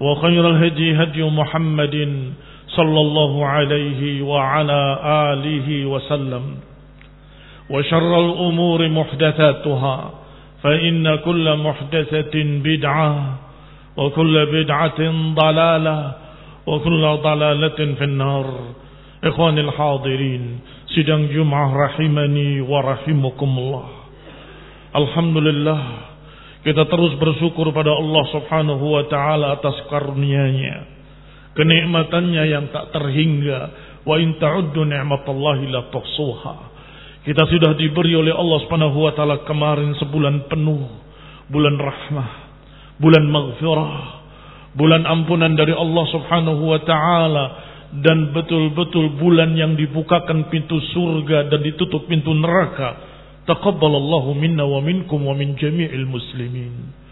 وخير الهدي هدي محمد صلى الله عليه وعلى آله وسلم. وشر الأمور محدثاتها فإن كل محدثة بدعة وكل بدعة ضلالة وكل ضلالة في النار. إخواني الحاضرين sidang Jum'ah rahimani wa rahimakumullah Alhamdulillah kita terus bersyukur pada Allah subhanahu wa ta'ala atas karunia-Nya kenikmatannya yang tak terhingga. Wa in ta'uddu ni'matallahi la tuhsuha. Kita sudah diberi oleh Allah subhanahu wa ta'ala kemarin sebulan penuh bulan rahmah bulan maghfirah bulan ampunan dari Allah subhanahu wa ta'ala dan betul-betul bulan yang dibukakan pintu surga dan ditutup pintu neraka taqabbalallahu minna wa minkum wa min jami'il muslimin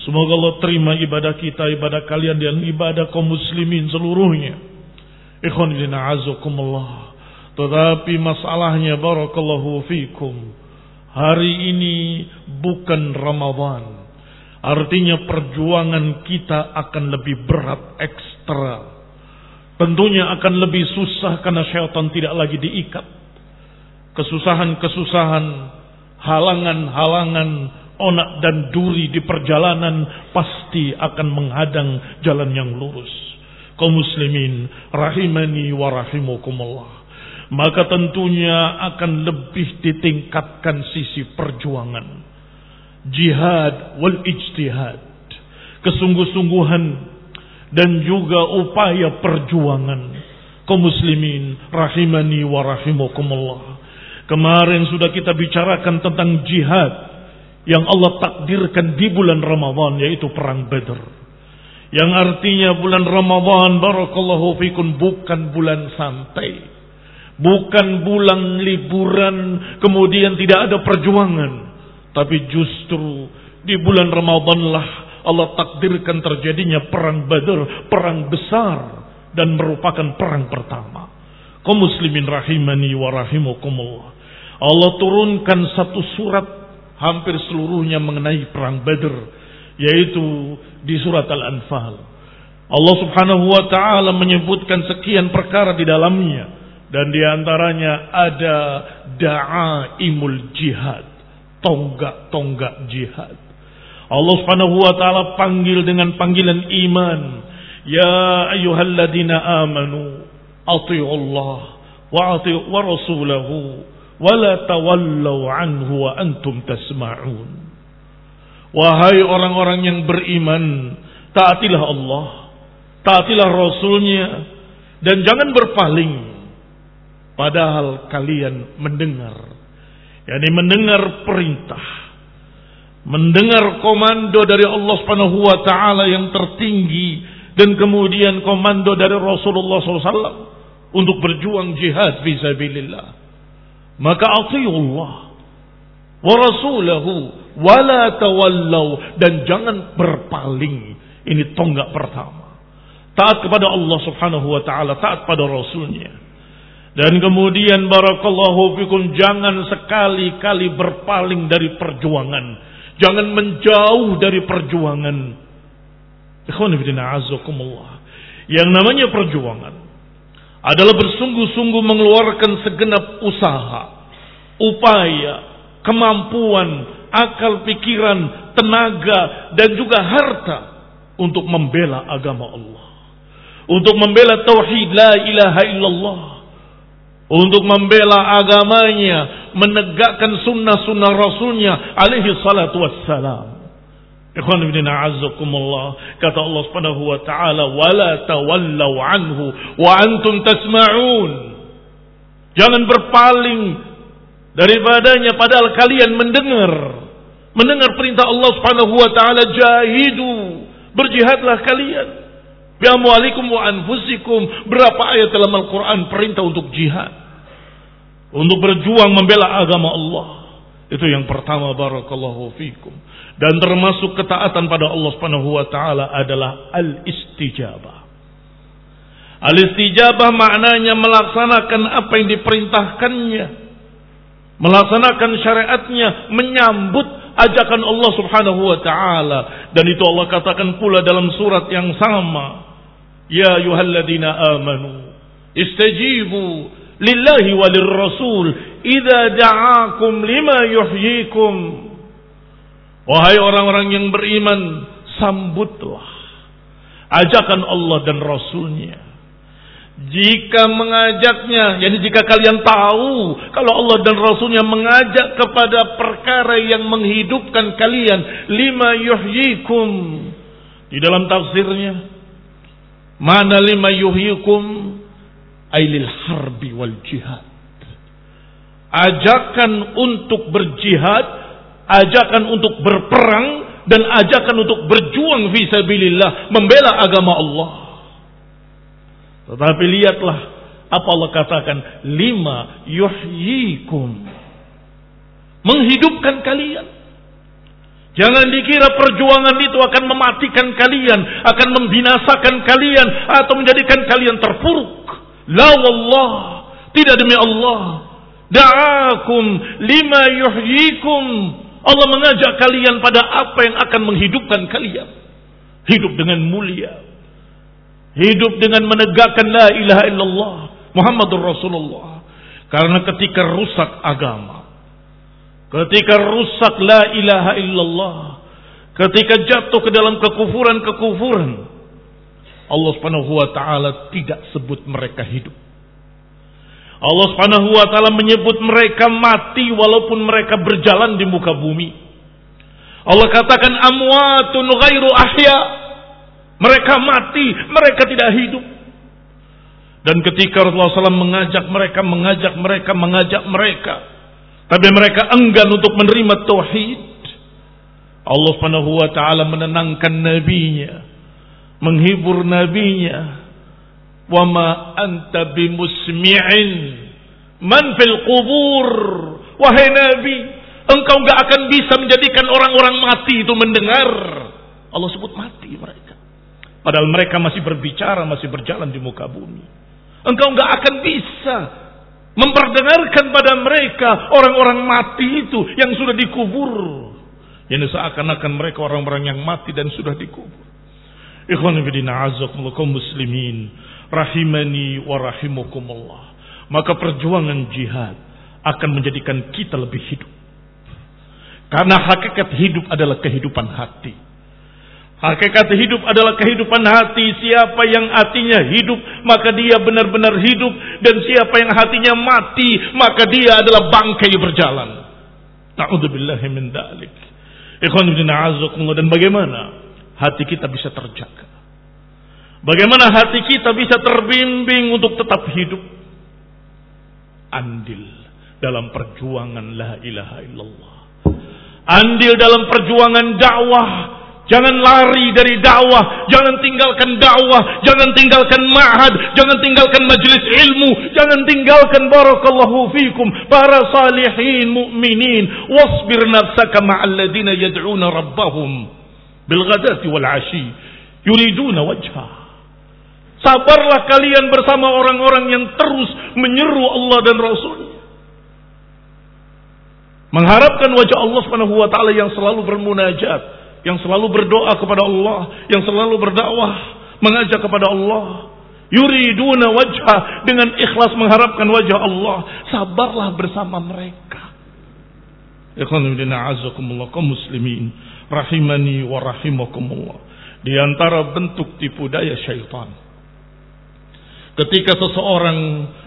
Semoga Allah terima ibadah kita, ibadah kalian dan ibadah kaum muslimin seluruhnya. Ikhwan azakumullah. Tetapi masalahnya barakallahu fikum. Hari ini bukan Ramadan. Artinya perjuangan kita akan lebih berat ekstra. Tentunya akan lebih susah karena syaitan tidak lagi diikat. Kesusahan-kesusahan, halangan-halangan, onak dan duri di perjalanan pasti akan menghadang jalan yang lurus. Kaum muslimin rahimani wa rahimakumullah. Maka tentunya akan lebih ditingkatkan sisi perjuangan. Jihad wal ijtihad. Kesungguh-sungguhan dan juga upaya perjuangan. Kaum muslimin rahimani wa rahimakumullah. Kemarin sudah kita bicarakan tentang jihad yang Allah takdirkan di bulan Ramadhan yaitu perang Badr. Yang artinya bulan Ramadhan barakallahu fikum bukan bulan santai. Bukan bulan liburan kemudian tidak ada perjuangan. Tapi justru di bulan Ramadhan lah Allah takdirkan terjadinya perang Badr, perang besar dan merupakan perang pertama. Kaum muslimin rahimani wa rahimakumullah. Allah turunkan satu surat hampir seluruhnya mengenai perang Badr yaitu di surat Al-Anfal. Allah Subhanahu wa taala menyebutkan sekian perkara di dalamnya dan di antaranya ada da'aimul jihad, tonggak-tonggak jihad. Allah Subhanahu wa taala panggil dengan panggilan iman, ya ayyuhalladzina amanu Allah wa atii'u wa rasulahu wala tawallaw anhu wa antum tasma'un. Wahai orang-orang yang beriman, taatilah Allah, taatilah Rasulnya, dan jangan berpaling. Padahal kalian mendengar. yakni mendengar perintah. Mendengar komando dari Allah Subhanahu wa taala yang tertinggi dan kemudian komando dari Rasulullah SAW untuk berjuang jihad fisabilillah. Maka atiullah wa rasulahu wa la tawallau dan jangan berpaling. Ini tonggak pertama. Taat kepada Allah Subhanahu wa taala, taat pada rasulnya. Dan kemudian barakallahu fikum jangan sekali-kali berpaling dari perjuangan. Jangan menjauh dari perjuangan. Ikhwan Yang namanya perjuangan adalah bersungguh-sungguh mengeluarkan segenap usaha, upaya, kemampuan, akal pikiran, tenaga dan juga harta untuk membela agama Allah. Untuk membela tauhid la ilaha illallah untuk membela agamanya, menegakkan sunnah-sunnah Rasulnya alaihi salatu wassalam. Ikhwan bin a'azzakumullah. Kata Allah Subhanahu wa taala, "Wala tawallau anhu wa antum tasma'un." Jangan berpaling daripadanya padahal kalian mendengar. Mendengar perintah Allah Subhanahu wa taala, "Jahidu." Berjihadlah kalian. Bi'amwalikum wa anfusikum. Berapa ayat dalam Al-Qur'an perintah untuk jihad? Untuk berjuang membela agama Allah. Itu yang pertama barakallahu fikum. Dan termasuk ketaatan pada Allah Subhanahu wa taala adalah al-istijabah. Al-istijabah maknanya melaksanakan apa yang diperintahkannya. Melaksanakan syariatnya, menyambut ajakan Allah Subhanahu wa taala dan itu Allah katakan pula dalam surat yang sama Ya ayyuhalladzina amanu istajibu lillahi walir rasul idza da'akum lima yuhyikum. Wahai orang-orang yang beriman sambutlah ajakan Allah dan rasulnya. Jika mengajaknya, jadi jika kalian tahu kalau Allah dan Rasulnya mengajak kepada perkara yang menghidupkan kalian, lima yuhyikum. Di dalam tafsirnya, Mana lima yuhyikum ailil harbi wal jihad. Ajakan untuk berjihad, ajakan untuk berperang dan ajakan untuk berjuang visabilillah, membela agama Allah. Tetapi lihatlah apa Allah katakan, lima yuhyikum. Menghidupkan kalian. Jangan dikira perjuangan itu akan mematikan kalian, akan membinasakan kalian atau menjadikan kalian terpuruk. La wallah, tidak demi Allah. Da'akum lima yuhyikum. Allah mengajak kalian pada apa yang akan menghidupkan kalian. Hidup dengan mulia. Hidup dengan menegakkan la ilaha illallah. Muhammadur Rasulullah. Karena ketika rusak agama Ketika rusak la ilaha illallah. Ketika jatuh ke dalam kekufuran-kekufuran. Allah subhanahu wa ta'ala tidak sebut mereka hidup. Allah subhanahu wa ta'ala menyebut mereka mati walaupun mereka berjalan di muka bumi. Allah katakan amwatun ghairu ahya. Mereka mati, mereka tidak hidup. Dan ketika Rasulullah SAW mengajak mereka, mengajak mereka, mengajak mereka tapi mereka enggan untuk menerima tauhid. Allah Subhanahu wa taala menenangkan nabinya, menghibur nabinya. Wa ma anta bimusmi'in man fil qubur. Wahai nabi, engkau enggak akan bisa menjadikan orang-orang mati itu mendengar. Allah sebut mati mereka. Padahal mereka masih berbicara, masih berjalan di muka bumi. Engkau enggak akan bisa memperdengarkan pada mereka orang-orang mati itu yang sudah dikubur. Yang seakan-akan mereka orang-orang yang mati dan sudah dikubur. Ikhwan fillah kaum muslimin rahimani wa rahimakumullah. Maka perjuangan jihad akan menjadikan kita lebih hidup. Karena hakikat hidup adalah kehidupan hati. Hakikat hidup adalah kehidupan hati. Siapa yang hatinya hidup, maka dia benar-benar hidup. Dan siapa yang hatinya mati, maka dia adalah bangkai berjalan. Na'udzubillahi min dalik. Ikhwan Dan bagaimana hati kita bisa terjaga? Bagaimana hati kita bisa terbimbing untuk tetap hidup? andil dalam perjuangan la ilaha illallah. Andil dalam perjuangan dakwah. Jangan lari dari dakwah, jangan tinggalkan dakwah, jangan tinggalkan ma'had, jangan tinggalkan majelis ilmu, jangan tinggalkan barakallahu fikum para salihin mu'minin. Wasbir nafsaka ma'al ladina rabbahum bil ghadati wal ashi yuriduna wajhah. Sabarlah kalian bersama orang-orang yang terus menyeru Allah dan Rasulnya. Mengharapkan wajah Allah Subhanahu wa taala yang selalu bermunajat, yang selalu berdoa kepada Allah, yang selalu berdakwah, mengajak kepada Allah. Yuriduna wajah dengan ikhlas mengharapkan wajah Allah. Sabarlah bersama mereka. Ikhwan kaum muslimin rahimani wa rahimakumullah. Di antara bentuk tipu daya syaitan Ketika seseorang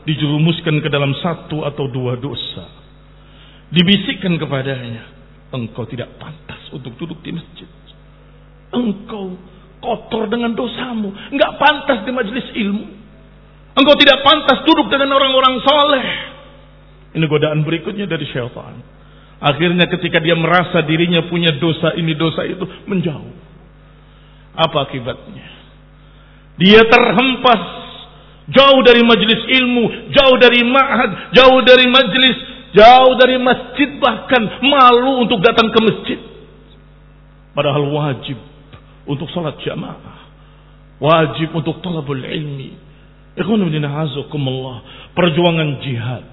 dijerumuskan ke dalam satu atau dua dosa, dibisikkan kepadanya, engkau tidak pantas untuk duduk di masjid. Engkau kotor dengan dosamu, enggak pantas di majelis ilmu. Engkau tidak pantas duduk dengan orang-orang soleh. Ini godaan berikutnya dari syaitan. Akhirnya ketika dia merasa dirinya punya dosa ini, dosa itu, menjauh. Apa akibatnya? Dia terhempas Jauh dari majelis ilmu, jauh dari ma'had, jauh dari majelis, jauh dari masjid bahkan malu untuk datang ke masjid. Padahal wajib untuk salat jamaah. Wajib untuk talabul ilmi. Perjuangan jihad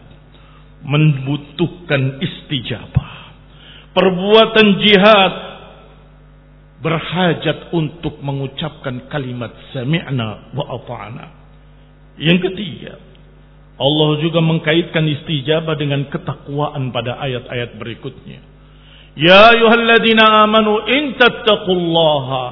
membutuhkan istijabah. Perbuatan jihad berhajat untuk mengucapkan kalimat sami'na wa ata'na. Yang ketiga, Allah juga mengkaitkan istijabah dengan ketakwaan pada ayat-ayat berikutnya. Ya ayuhalladzina amanu in tattaqullaha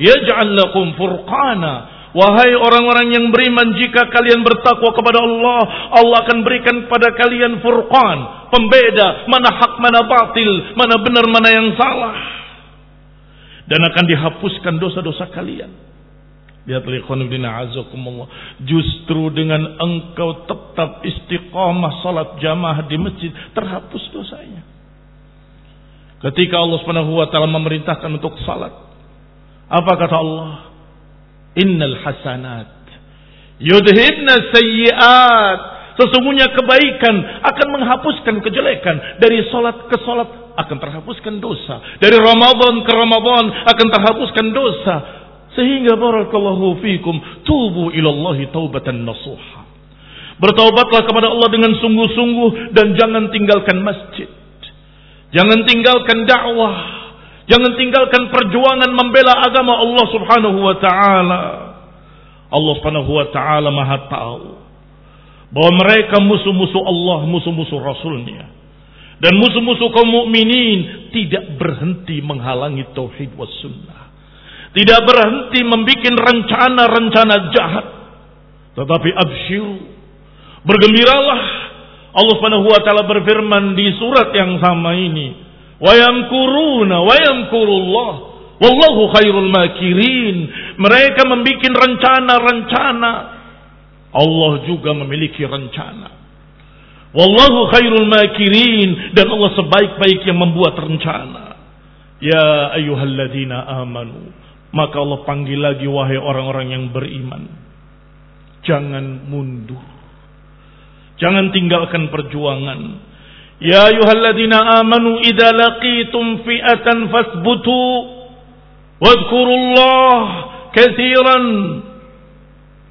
yaj'al lakum furqana. Wahai orang-orang yang beriman jika kalian bertakwa kepada Allah, Allah akan berikan kepada kalian furqan, pembeda mana hak mana batil, mana benar mana yang salah. Dan akan dihapuskan dosa-dosa kalian. Justru dengan engkau tetap istiqamah salat jamaah di masjid terhapus dosanya. Ketika Allah Subhanahu wa taala memerintahkan untuk salat, apa kata Allah? Innal hasanat yudhibna sayyiat. Sesungguhnya kebaikan akan menghapuskan kejelekan dari salat ke salat akan terhapuskan dosa. Dari Ramadan ke Ramadan akan terhapuskan dosa sehingga barakallahu fikum tubu ilallahi taubatan nasuha. Bertaubatlah kepada Allah dengan sungguh-sungguh dan jangan tinggalkan masjid. Jangan tinggalkan dakwah. Jangan tinggalkan perjuangan membela agama Allah Subhanahu wa taala. Allah Subhanahu wa taala Maha tahu bahwa mereka musuh-musuh Allah, musuh-musuh Rasulnya. Dan musuh-musuh kaum mukminin tidak berhenti menghalangi tauhid was sunnah. Tidak berhenti membuat rencana-rencana jahat. Tetapi absyiru. Bergembiralah. Allah Subhanahu wa taala berfirman di surat yang sama ini, "Wa yamkuruna wa yamkurullah wallahu khairul makirin." Mereka membuat rencana-rencana. Allah juga memiliki rencana. Wallahu khairul makirin dan Allah sebaik-baik yang membuat rencana. Ya ayyuhalladzina amanu maka Allah panggil lagi wahai orang-orang yang beriman. Jangan mundur. Jangan tinggalkan perjuangan. Ya ayuhalladzina amanu idza laqitum fi'atan fasbutu wadhkurullah katsiran.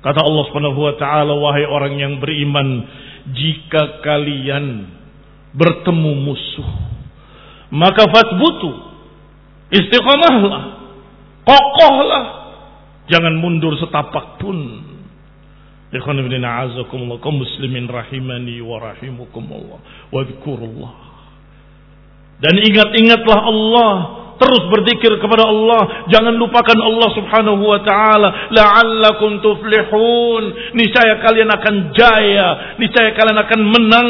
Kata Allah Subhanahu wa taala wahai orang yang beriman, jika kalian bertemu musuh, maka fasbutu istiqamahlah Kokohlah. Jangan mundur setapak pun. Ikhwan ibn a'azakumullah. Kaum muslimin rahimani wa rahimukumullah. Wadhkurullah. Dan ingat-ingatlah Allah. Terus berzikir kepada Allah. Jangan lupakan Allah subhanahu wa ta'ala. La'allakum tuflihun. Niscaya kalian akan jaya. Niscaya kalian akan menang.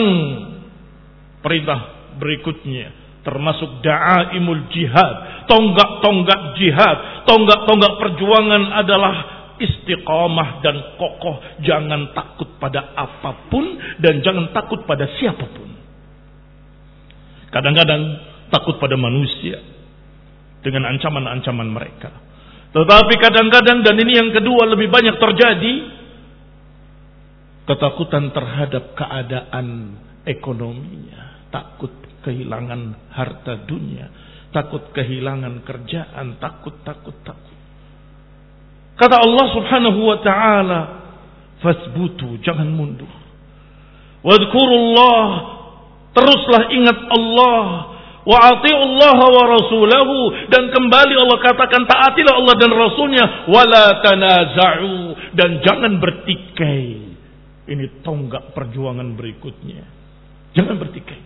Perintah berikutnya termasuk da'aimul jihad, tonggak-tonggak jihad, tonggak-tonggak perjuangan adalah istiqamah dan kokoh. Jangan takut pada apa pun dan jangan takut pada siapa pun. Kadang-kadang takut pada manusia dengan ancaman-ancaman mereka. Tetapi kadang-kadang dan ini yang kedua lebih banyak terjadi ketakutan terhadap keadaan ekonominya, takut kehilangan harta dunia, takut kehilangan kerjaan, takut takut takut. Kata Allah Subhanahu wa taala, "Fasbutu, jangan mundur. Wadhkurullah, teruslah ingat Allah. Wa Allah wa rasulahu. Dan kembali Allah katakan taatilah Allah dan rasulnya. Wala tanaza'u. Dan jangan bertikai. Ini tonggak perjuangan berikutnya. Jangan bertikai.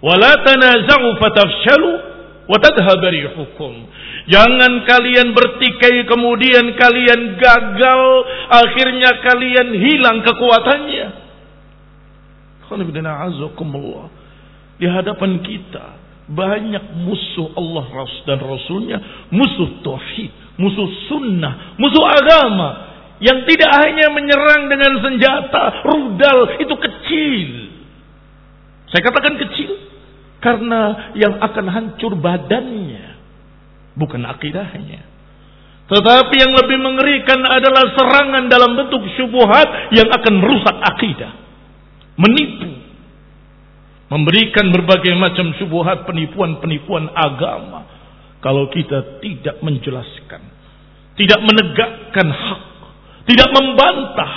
Wala tanaza'u fatafshalu rihukum jangan kalian bertikai kemudian kalian gagal akhirnya kalian hilang kekuatannya. Di hadapan kita banyak musuh Allah dan Rasulnya, musuh tauhid, musuh sunnah, musuh agama. Yang tidak hanya menyerang dengan senjata, rudal itu kecil. Saya katakan kecil karena yang akan hancur badannya bukan akidahnya. Tetapi yang lebih mengerikan adalah serangan dalam bentuk syubhat yang akan merusak akidah. Menipu, memberikan berbagai macam subuhat penipuan-penipuan agama kalau kita tidak menjelaskan tidak menegakkan hak tidak membantah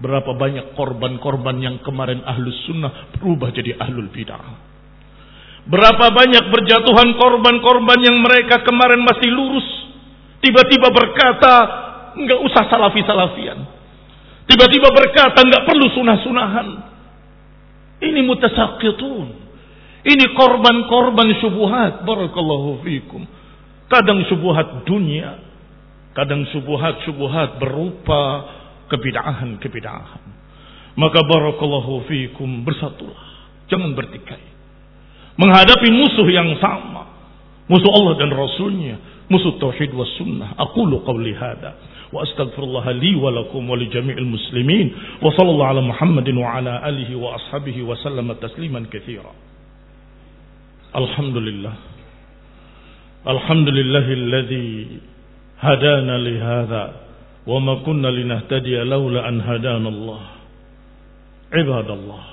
berapa banyak korban-korban yang kemarin ahlus sunnah berubah jadi ahlul bidah berapa banyak berjatuhan korban-korban yang mereka kemarin masih lurus tiba-tiba berkata nggak usah salafi-salafian tiba-tiba berkata nggak perlu sunah-sunahan ini mutasakitun. Ini korban-korban syubuhat. Barakallahu fikum. Kadang syubuhat dunia. Kadang syubuhat-syubuhat berupa kebidahan-kebidahan. Maka barakallahu fikum bersatulah. Jangan bertikai. Menghadapi musuh yang sama. Musuh Allah dan Rasulnya. Musuh Tauhid was Sunnah. Aqulu qawli hada. Wa astaghfirullah li wa lakum wa li jami'il muslimin. Wa sallallahu ala Muhammadin wa ala alihi wa ashabihi wa sallama tasliman katsira Alhamdulillah. Alhamdulillahilladzi hadana li hadha. wa ma kunna linahtadiya أن an hadana allah ibadallah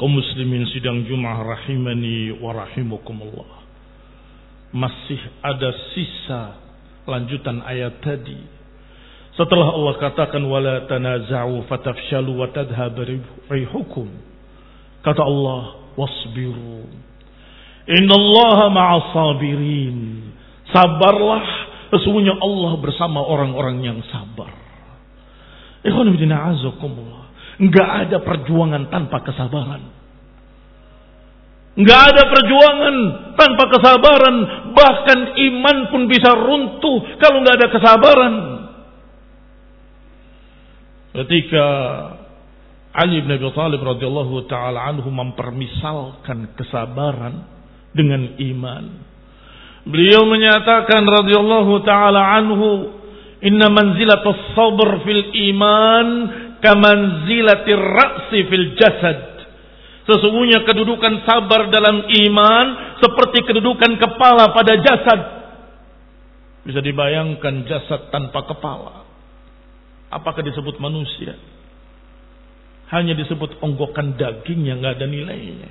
kaum muslimin sidang Jumat rahimani wa rahimakumullah masih ada sisa lanjutan ayat tadi Setelah Allah katakan wala tanaza'u fatafshalu wa tadhhab rihukum. Kata Allah wasbiru. Innallaha ma'as sabirin. Sabarlah sesungguhnya Allah bersama orang-orang yang sabar. Ikhwan bidina azakumullah. Enggak ada perjuangan tanpa kesabaran. Enggak ada perjuangan tanpa kesabaran. Bahkan iman pun bisa runtuh kalau enggak ada kesabaran. Ketika Ali bin Abi Thalib radhiyallahu taala anhu mempermisalkan kesabaran dengan iman. Beliau menyatakan radhiyallahu taala anhu, "Inna manzilatus sabr fil iman kamanzilatir ra'si fil jasad." Sesungguhnya kedudukan sabar dalam iman seperti kedudukan kepala pada jasad. Bisa dibayangkan jasad tanpa kepala. Apakah disebut manusia? Hanya disebut onggokan daging yang nggak ada nilainya.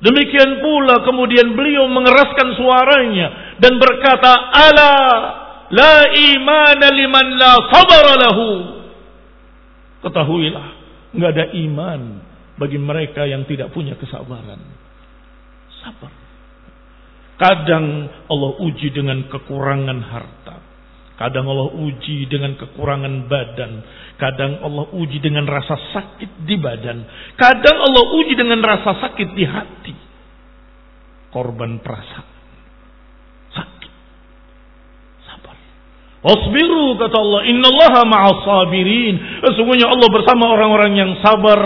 Demikian pula kemudian beliau mengeraskan suaranya dan berkata, "Ala la iman liman la sabar lahu." Ketahuilah, nggak ada iman bagi mereka yang tidak punya kesabaran. Sabar. Kadang Allah uji dengan kekurangan harta. Kadang Allah uji dengan kekurangan badan. Kadang Allah uji dengan rasa sakit di badan. Kadang Allah uji dengan rasa sakit di hati. Korban perasaan. Sakit. Sabar. Wasbiru kata Allah. Innallaha ma'as sabirin. Sesungguhnya Allah bersama orang-orang yang sabar.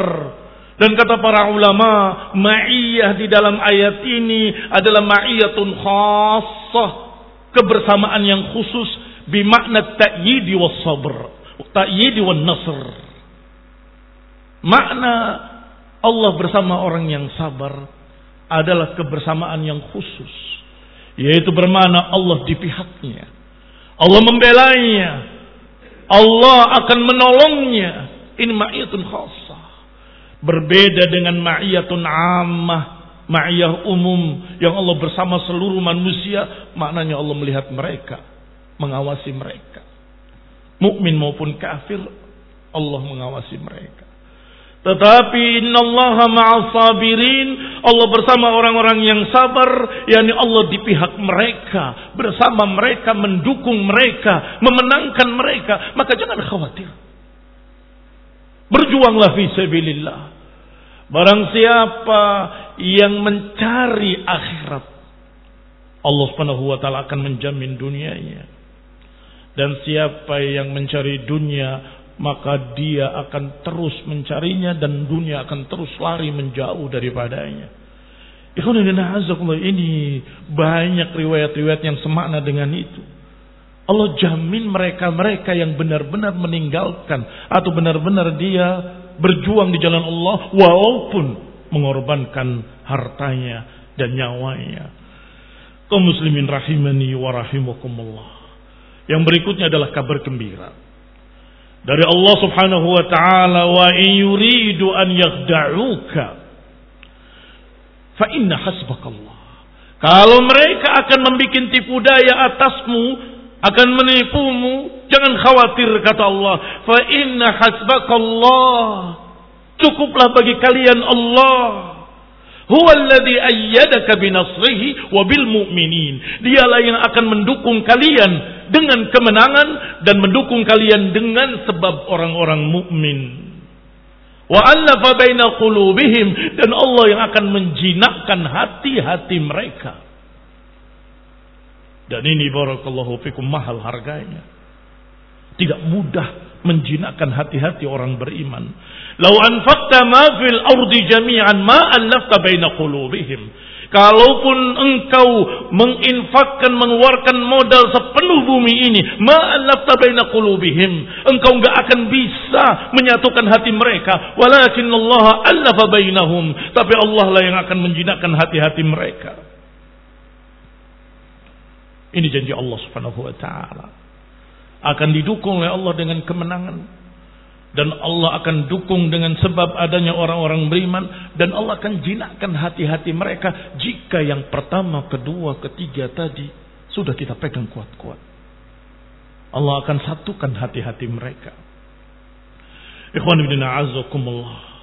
Dan kata para ulama, ma'iyah di dalam ayat ini adalah ma'iyatun khassah. Kebersamaan yang khusus bimakna ta'yidi was sabr, ta'yidi wan nasr. Makna Allah bersama orang yang sabar adalah kebersamaan yang khusus, yaitu bermana Allah di pihaknya. Allah membelainya. Allah akan menolongnya. Ini ma'iyatun khasah. Berbeda dengan ma'iyatun ammah. Ma'iyah umum. Yang Allah bersama seluruh manusia. Maknanya Allah melihat mereka. Mengawasi mereka. Mukmin maupun kafir. Allah mengawasi mereka. Tetapi innallaha ma'as sabirin. Allah bersama orang-orang yang sabar. yakni Allah di pihak mereka. Bersama mereka, mendukung mereka. Memenangkan mereka. Maka jangan khawatir. Berjuanglah fi sabilillah. Barang siapa yang mencari akhirat. Allah subhanahu wa ta'ala akan menjamin dunianya. Dan siapa yang mencari dunia maka dia akan terus mencarinya dan dunia akan terus lari menjauh daripadanya. Ini banyak riwayat-riwayat yang semakna dengan itu. Allah jamin mereka-mereka yang benar-benar meninggalkan atau benar-benar dia berjuang di jalan Allah walaupun mengorbankan hartanya dan nyawanya. Kaum muslimin rahimani wa rahimakumullah. Yang berikutnya adalah kabar gembira dari Allah Subhanahu wa taala wa in yuridu an yakhda'uka fa inna hasbakallah. Kalau mereka akan membuat tipu daya atasmu, akan menipumu, jangan khawatir kata Allah. Fa inna hasbakallah. Cukuplah bagi kalian Allah. Huwa alladhi ayyadaka binasrihi wa bil mu'minin. Dialah yang akan mendukung kalian dengan kemenangan dan mendukung kalian dengan sebab orang-orang mukmin. Wa allafa baina qulubihim dan Allah yang akan menjinakkan hati-hati mereka. Dan ini barakallahu fikum mahal harganya. Tidak mudah menjinakkan hati-hati orang beriman. Lau anfaqta ma fil ardi jami'an ma allafta baina qulubihim. Kalaupun engkau menginfakkan, mengeluarkan modal sepenuh bumi ini, ma'allafta baina qulubihim. Engkau enggak akan bisa menyatukan hati mereka. Walakin Allah allafa bainahum. Tapi Allah lah yang akan menjinakkan hati-hati mereka. Ini janji Allah subhanahu wa ta'ala. Akan didukung oleh Allah dengan kemenangan dan Allah akan dukung dengan sebab adanya orang-orang beriman dan Allah akan jinakkan hati-hati mereka jika yang pertama, kedua, ketiga tadi sudah kita pegang kuat-kuat. Allah akan satukan hati-hati mereka. Ikhwan ibn a'azakumullah.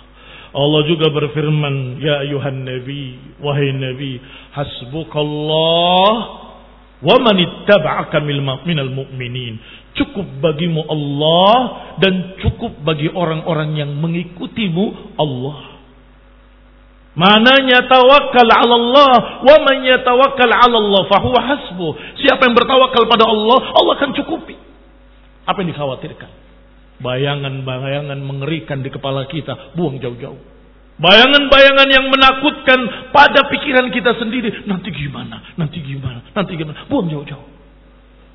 Allah juga berfirman, Ya ayuhan Nabi, wahai Nabi, hasbukallah wa man ittaba'aka minal mu'minin. Cukup bagimu Allah dan cukup bagi orang-orang yang mengikutimu Allah. Mananya tawakal ala Allah wa man yatawakkal ala Allah fahuwa hasbu. Siapa yang bertawakal pada Allah, Allah akan cukupi. Apa yang dikhawatirkan? Bayangan-bayangan mengerikan di kepala kita, buang jauh-jauh. Bayangan-bayangan yang menakutkan pada pikiran kita sendiri. Nanti gimana? Nanti gimana? Nanti gimana? Buang jauh-jauh.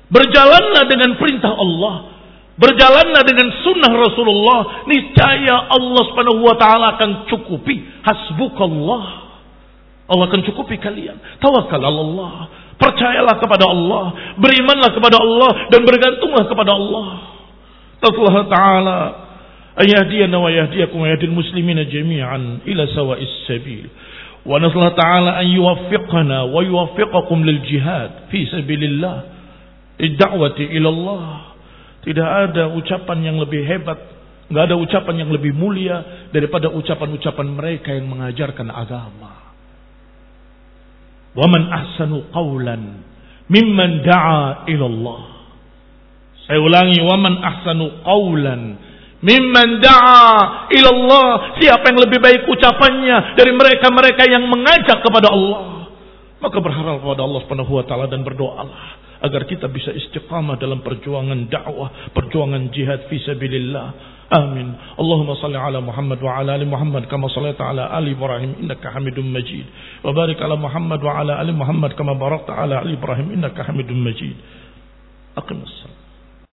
Berjalanlah dengan perintah Allah. Berjalanlah dengan sunnah Rasulullah. Niscaya Allah subhanahu wa ta'ala akan cukupi. Hasbukallah. Allah akan cukupi kalian. Tawakal Allah. Percayalah kepada Allah. Berimanlah kepada Allah. Dan bergantunglah kepada Allah. Allah ta'ala. Ayahdiyana wa yahdiyakum wa yahdil muslimina jami'an ila sawa'is sabil. Wa naslah ta'ala an yuwaffiqana wa lil jihad fi sabilillah idda'wati ilallah. Tidak ada ucapan yang lebih hebat, nggak ada ucapan yang lebih mulia daripada ucapan-ucapan mereka yang mengajarkan agama. Waman ahsanu qawlan mimman da'a ilallah. Saya ulangi, waman ahsanu qawlan mimman da'a ilallah. Siapa yang lebih baik ucapannya dari mereka-mereka yang mengajak kepada Allah. Maka berharap kepada Allah Subhanahu wa taala dan berdoalah agar kita bisa istiqamah dalam perjuangan dakwah, perjuangan jihad fi sabilillah. Amin. Allahumma salli ala Muhammad wa ala ali Muhammad kama sallaita ala ali Ibrahim innaka Hamidum Majid. Wa barik ala Muhammad wa ala ali Muhammad kama barakta ala ali Ibrahim innaka Hamidum Majid. Aqimus